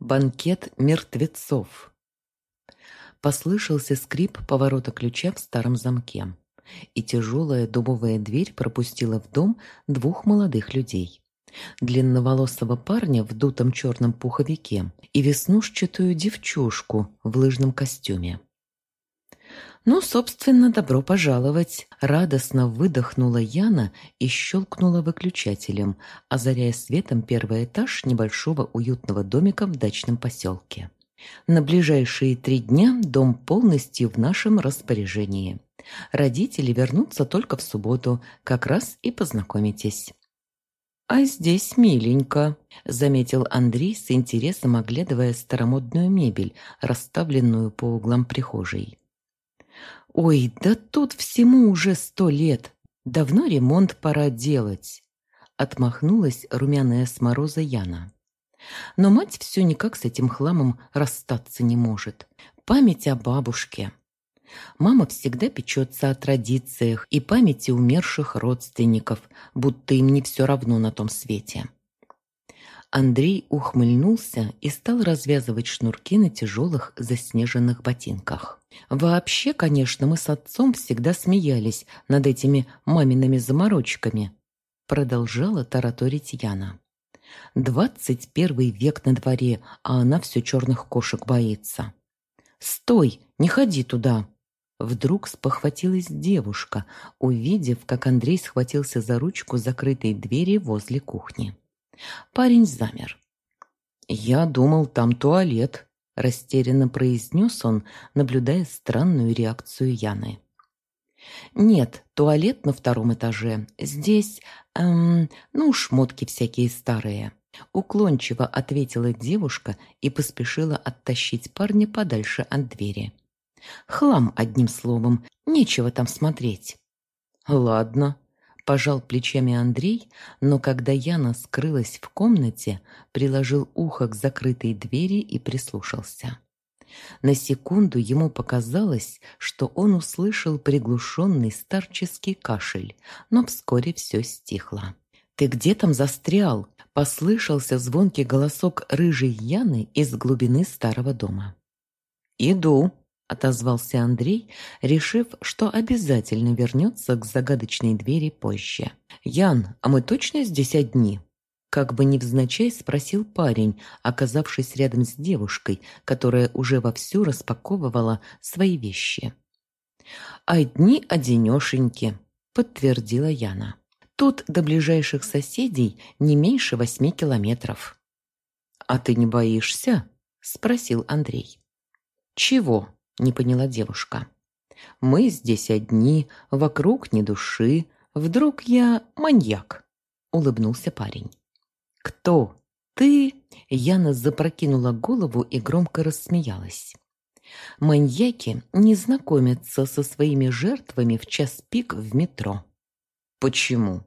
Банкет мертвецов. Послышался скрип поворота ключа в старом замке, и тяжелая дубовая дверь пропустила в дом двух молодых людей. Длинноволосого парня в дутом черном пуховике и веснушчатую девчушку в лыжном костюме. «Ну, собственно, добро пожаловать!» Радостно выдохнула Яна и щелкнула выключателем, озаряя светом первый этаж небольшого уютного домика в дачном поселке. «На ближайшие три дня дом полностью в нашем распоряжении. Родители вернутся только в субботу, как раз и познакомитесь». «А здесь миленько», — заметил Андрей с интересом, оглядывая старомодную мебель, расставленную по углам прихожей. «Ой, да тут всему уже сто лет. Давно ремонт пора делать», — отмахнулась румяная с мороза Яна. Но мать все никак с этим хламом расстаться не может. Память о бабушке. Мама всегда печется о традициях и памяти умерших родственников, будто им не все равно на том свете. Андрей ухмыльнулся и стал развязывать шнурки на тяжелых заснеженных ботинках. Вообще, конечно, мы с отцом всегда смеялись над этими мамиными заморочками, продолжала тараторить Яна. Двадцать первый век на дворе, а она все черных кошек боится. «Стой! Не ходи туда!» Вдруг спохватилась девушка, увидев, как Андрей схватился за ручку закрытой двери возле кухни. Парень замер. «Я думал, там туалет», – растерянно произнес он, наблюдая странную реакцию Яны. «Нет, туалет на втором этаже. Здесь, эм, ну, шмотки всякие старые». Уклончиво ответила девушка и поспешила оттащить парня подальше от двери. «Хлам, одним словом, нечего там смотреть». «Ладно», Пожал плечами Андрей, но когда Яна скрылась в комнате, приложил ухо к закрытой двери и прислушался. На секунду ему показалось, что он услышал приглушенный старческий кашель, но вскоре все стихло. «Ты где там застрял?» – послышался звонкий голосок рыжей Яны из глубины старого дома. «Иду», отозвался Андрей, решив, что обязательно вернется к загадочной двери позже. «Ян, а мы точно здесь одни?» Как бы невзначай спросил парень, оказавшись рядом с девушкой, которая уже вовсю распаковывала свои вещи. «Одни-одинешеньки», — подтвердила Яна. «Тут до ближайших соседей не меньше восьми километров». «А ты не боишься?» — спросил Андрей. «Чего?» Не поняла девушка. «Мы здесь одни, вокруг ни души. Вдруг я маньяк?» — улыбнулся парень. «Кто? Ты?» Яна запрокинула голову и громко рассмеялась. Маньяки не знакомятся со своими жертвами в час пик в метро. Почему?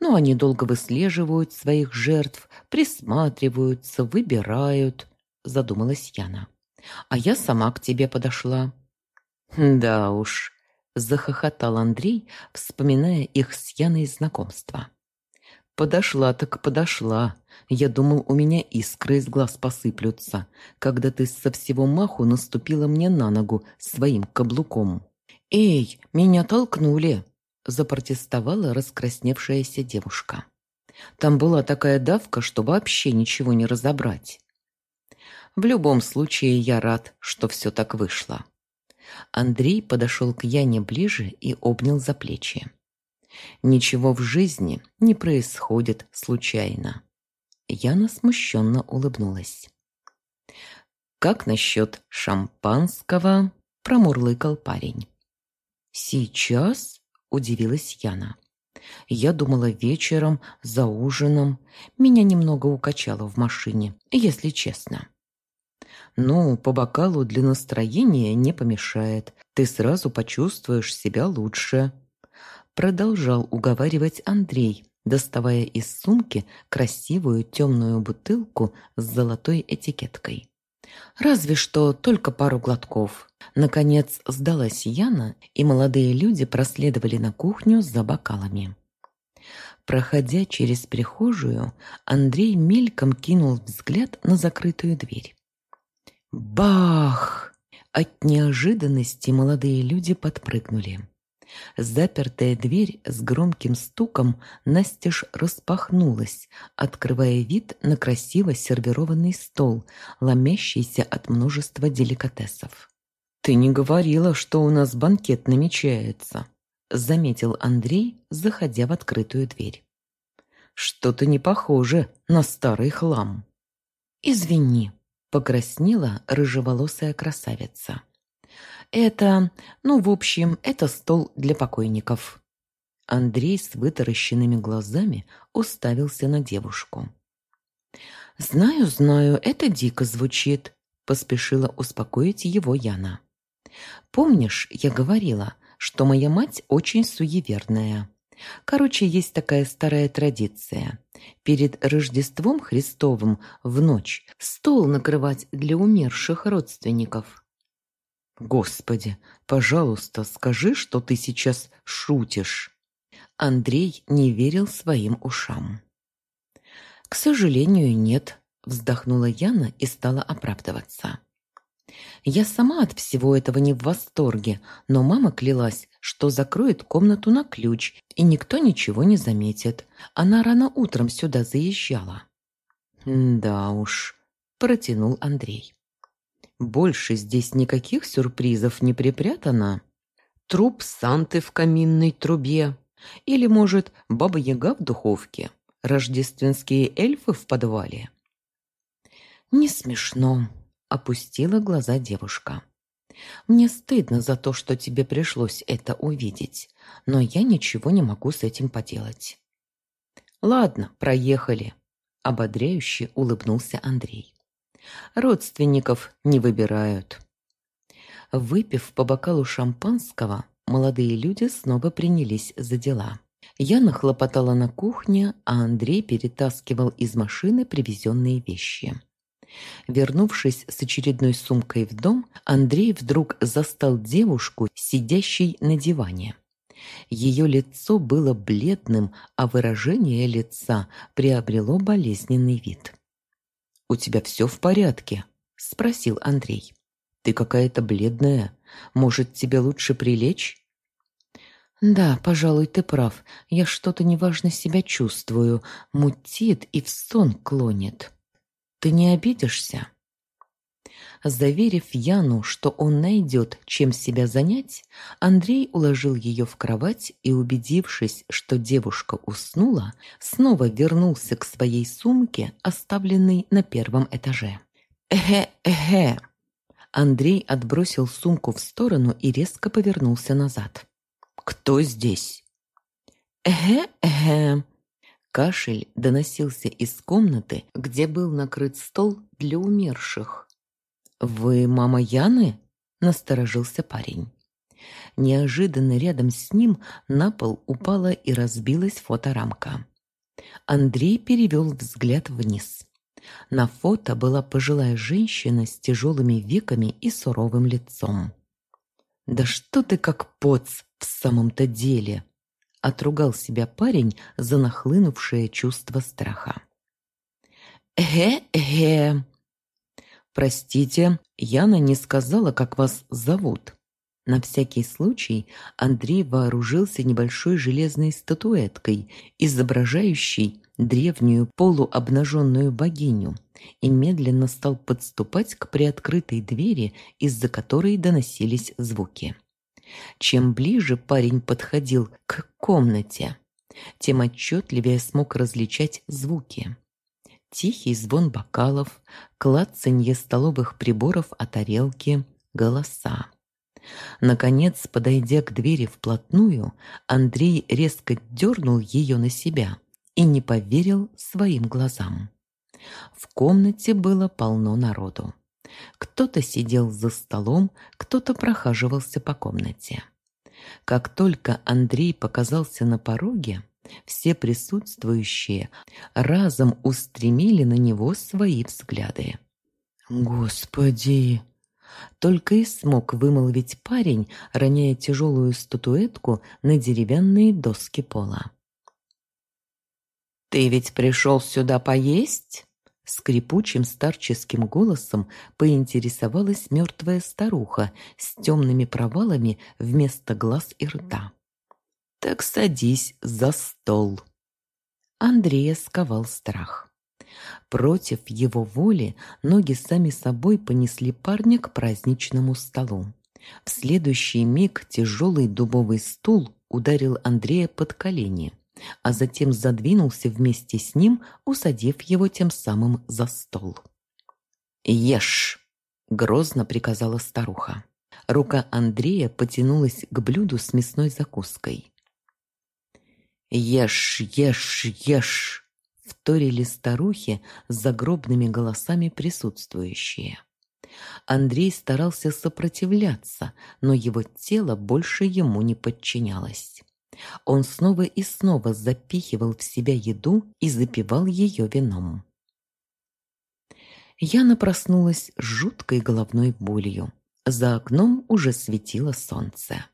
Ну, они долго выслеживают своих жертв, присматриваются, выбирают, задумалась Яна а я сама к тебе подошла». «Да уж», — захохотал Андрей, вспоминая их с Яной знакомство. «Подошла так подошла. Я думал, у меня искры из глаз посыплются, когда ты со всего маху наступила мне на ногу своим каблуком». «Эй, меня толкнули!» – запротестовала раскрасневшаяся девушка. Там была такая давка, что вообще ничего не разобрать. В любом случае я рад, что все так вышло. Андрей подошел к Яне ближе и обнял за плечи. Ничего в жизни не происходит случайно. Яна смущенно улыбнулась. «Как насчет шампанского?» – промурлыкал парень. «Сейчас?» – удивилась Яна. «Я думала вечером, за ужином. Меня немного укачало в машине, если честно». Ну, по бокалу для настроения не помешает. Ты сразу почувствуешь себя лучше. Продолжал уговаривать Андрей, доставая из сумки красивую темную бутылку с золотой этикеткой. Разве что только пару глотков. Наконец сдалась Яна, и молодые люди проследовали на кухню за бокалами. Проходя через прихожую, Андрей мельком кинул взгляд на закрытую дверь. Бах! От неожиданности молодые люди подпрыгнули. Запертая дверь с громким стуком настежь распахнулась, открывая вид на красиво сервированный стол, ломящийся от множества деликатесов. «Ты не говорила, что у нас банкет намечается», — заметил Андрей, заходя в открытую дверь. «Что-то не похоже на старый хлам». «Извини», — покраснела рыжеволосая красавица. «Это, ну, в общем, это стол для покойников». Андрей с вытаращенными глазами уставился на девушку. «Знаю, знаю, это дико звучит», — поспешила успокоить его Яна. Помнишь, я говорила, что моя мать очень суеверная. Короче, есть такая старая традиция. Перед Рождеством Христовым в ночь стол накрывать для умерших родственников. Господи, пожалуйста, скажи, что ты сейчас шутишь. Андрей не верил своим ушам. К сожалению, нет, вздохнула Яна и стала оправдываться. Я сама от всего этого не в восторге, но мама клялась, что закроет комнату на ключ, и никто ничего не заметит. Она рано утром сюда заезжала. «Да уж», – протянул Андрей. «Больше здесь никаких сюрпризов не припрятано. Труп Санты в каминной трубе. Или, может, Баба-Яга в духовке. Рождественские эльфы в подвале». «Не смешно», Опустила глаза девушка. «Мне стыдно за то, что тебе пришлось это увидеть, но я ничего не могу с этим поделать». «Ладно, проехали», — ободряюще улыбнулся Андрей. «Родственников не выбирают». Выпив по бокалу шампанского, молодые люди снова принялись за дела. Я нахлопотала на кухне, а Андрей перетаскивал из машины привезенные вещи. Вернувшись с очередной сумкой в дом, Андрей вдруг застал девушку, сидящей на диване. Ее лицо было бледным, а выражение лица приобрело болезненный вид. «У тебя все в порядке?» – спросил Андрей. «Ты какая-то бледная. Может, тебе лучше прилечь?» «Да, пожалуй, ты прав. Я что-то неважно себя чувствую. Мутит и в сон клонит». Ты не обидишься?» Заверив Яну, что он найдет, чем себя занять, Андрей уложил ее в кровать и, убедившись, что девушка уснула, снова вернулся к своей сумке, оставленной на первом этаже. «Эхе-эхе!» Андрей отбросил сумку в сторону и резко повернулся назад. «Кто здесь?» «Эхе-эхе!» Кашель доносился из комнаты, где был накрыт стол для умерших. «Вы мама Яны?» – насторожился парень. Неожиданно рядом с ним на пол упала и разбилась фоторамка. Андрей перевел взгляд вниз. На фото была пожилая женщина с тяжелыми веками и суровым лицом. «Да что ты как поц в самом-то деле!» Отругал себя парень за нахлынувшее чувство страха. «Э-э-э!» «Простите, Яна не сказала, как вас зовут». На всякий случай Андрей вооружился небольшой железной статуэткой, изображающей древнюю полуобнаженную богиню, и медленно стал подступать к приоткрытой двери, из-за которой доносились звуки. Чем ближе парень подходил к комнате, тем отчетливее смог различать звуки. Тихий звон бокалов, клацанье столовых приборов о тарелке, голоса. Наконец, подойдя к двери вплотную, Андрей резко дернул ее на себя и не поверил своим глазам. В комнате было полно народу. Кто-то сидел за столом, кто-то прохаживался по комнате. Как только Андрей показался на пороге, все присутствующие разом устремили на него свои взгляды. «Господи!» Только и смог вымолвить парень, роняя тяжелую статуэтку на деревянные доски пола. «Ты ведь пришел сюда поесть?» Скрипучим старческим голосом поинтересовалась мертвая старуха с темными провалами вместо глаз и рта. «Так садись за стол». Андрея сковал страх. Против его воли ноги сами собой понесли парня к праздничному столу. В следующий миг тяжелый дубовый стул ударил Андрея под колени – а затем задвинулся вместе с ним, усадив его тем самым за стол. «Ешь!» – грозно приказала старуха. Рука Андрея потянулась к блюду с мясной закуской. «Ешь, ешь, ешь!» – вторили старухи с загробными голосами присутствующие. Андрей старался сопротивляться, но его тело больше ему не подчинялось. Он снова и снова запихивал в себя еду и запивал ее вином. Яна проснулась с жуткой головной болью. За окном уже светило солнце.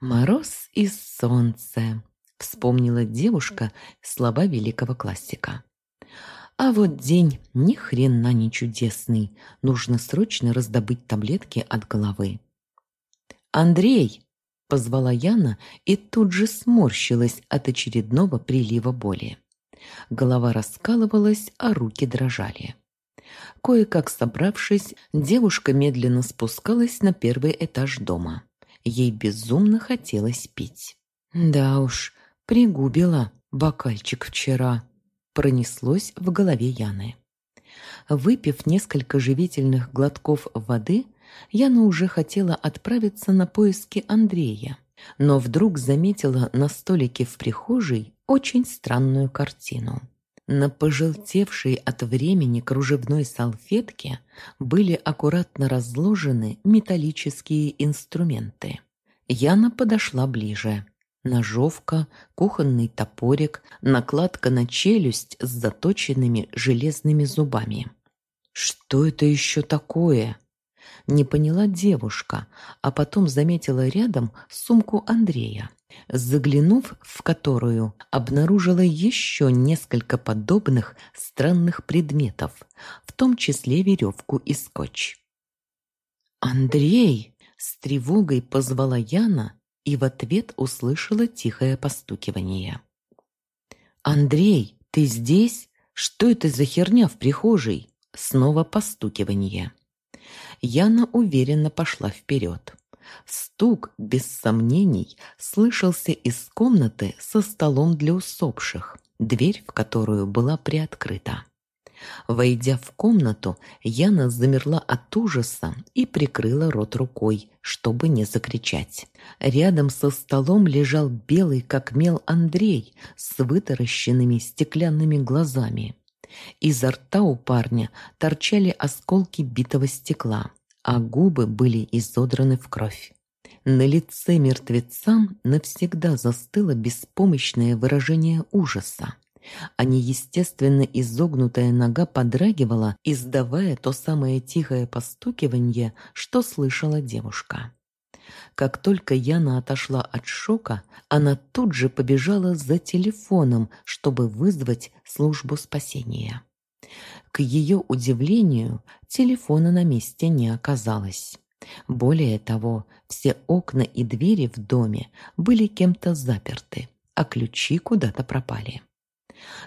«Мороз и солнце», — вспомнила девушка слова великого классика. «А вот день ни хрена не чудесный. Нужно срочно раздобыть таблетки от головы». «Андрей!» Позвала Яна и тут же сморщилась от очередного прилива боли. Голова раскалывалась, а руки дрожали. Кое-как собравшись, девушка медленно спускалась на первый этаж дома. Ей безумно хотелось пить. «Да уж, пригубила бокальчик вчера», — пронеслось в голове Яны. Выпив несколько живительных глотков воды, Яна уже хотела отправиться на поиски Андрея, но вдруг заметила на столике в прихожей очень странную картину. На пожелтевшей от времени кружевной салфетке были аккуратно разложены металлические инструменты. Яна подошла ближе. Ножовка, кухонный топорик, накладка на челюсть с заточенными железными зубами. «Что это еще такое?» Не поняла девушка, а потом заметила рядом сумку Андрея, заглянув в которую обнаружила еще несколько подобных странных предметов, в том числе веревку и скотч. «Андрей!» – с тревогой позвала Яна и в ответ услышала тихое постукивание. «Андрей, ты здесь? Что это за херня в прихожей?» Снова постукивание. Яна уверенно пошла вперед. Стук, без сомнений, слышался из комнаты со столом для усопших, дверь в которую была приоткрыта. Войдя в комнату, Яна замерла от ужаса и прикрыла рот рукой, чтобы не закричать. Рядом со столом лежал белый, как мел Андрей, с вытаращенными стеклянными глазами. Изо рта у парня торчали осколки битого стекла, а губы были изодраны в кровь. На лице мертвеца навсегда застыло беспомощное выражение ужаса, а неестественно изогнутая нога подрагивала, издавая то самое тихое постукивание, что слышала девушка. Как только Яна отошла от шока, она тут же побежала за телефоном, чтобы вызвать службу спасения. К ее удивлению, телефона на месте не оказалось. Более того, все окна и двери в доме были кем-то заперты, а ключи куда-то пропали.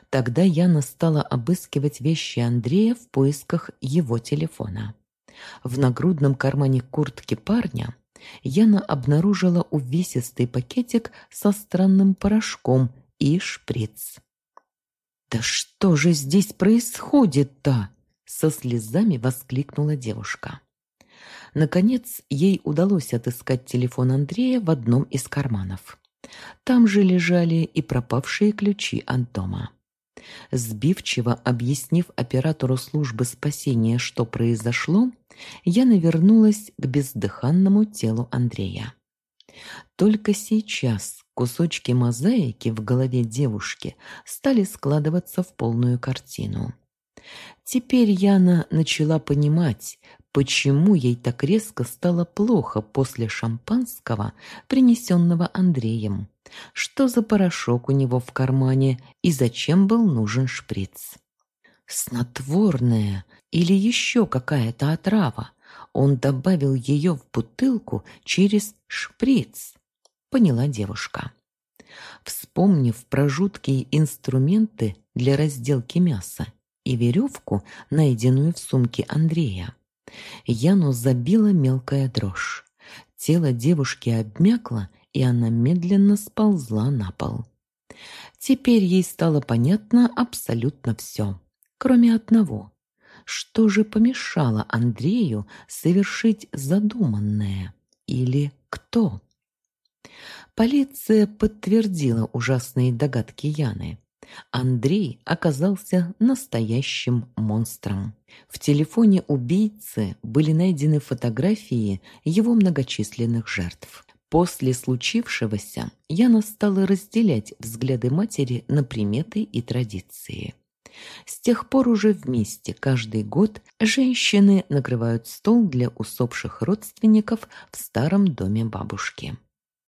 Тогда Яна стала обыскивать вещи Андрея в поисках его телефона. В нагрудном кармане куртки парня Яна обнаружила увесистый пакетик со странным порошком и шприц. «Да что же здесь происходит-то?» Со слезами воскликнула девушка. Наконец, ей удалось отыскать телефон Андрея в одном из карманов. Там же лежали и пропавшие ключи от дома. Сбивчиво объяснив оператору службы спасения, что произошло, я навернулась к бездыханному телу Андрея. Только сейчас кусочки мозаики в голове девушки стали складываться в полную картину. Теперь Яна начала понимать, почему ей так резко стало плохо после шампанского, принесенного Андреем, Что за порошок у него в кармане и зачем был нужен шприц? Снотворное или еще какая-то отрава. Он добавил ее в бутылку через шприц, поняла девушка. Вспомнив про жуткие инструменты для разделки мяса и веревку, найденную в сумке Андрея, Яну забила мелкая дрожь. Тело девушки обмякло, и она медленно сползла на пол. Теперь ей стало понятно абсолютно все, кроме одного. Что же помешало Андрею совершить задуманное? Или кто? Полиция подтвердила ужасные догадки Яны. Андрей оказался настоящим монстром. В телефоне убийцы были найдены фотографии его многочисленных жертв. После случившегося Яна стала разделять взгляды матери на приметы и традиции. С тех пор уже вместе каждый год женщины накрывают стол для усопших родственников в старом доме бабушки.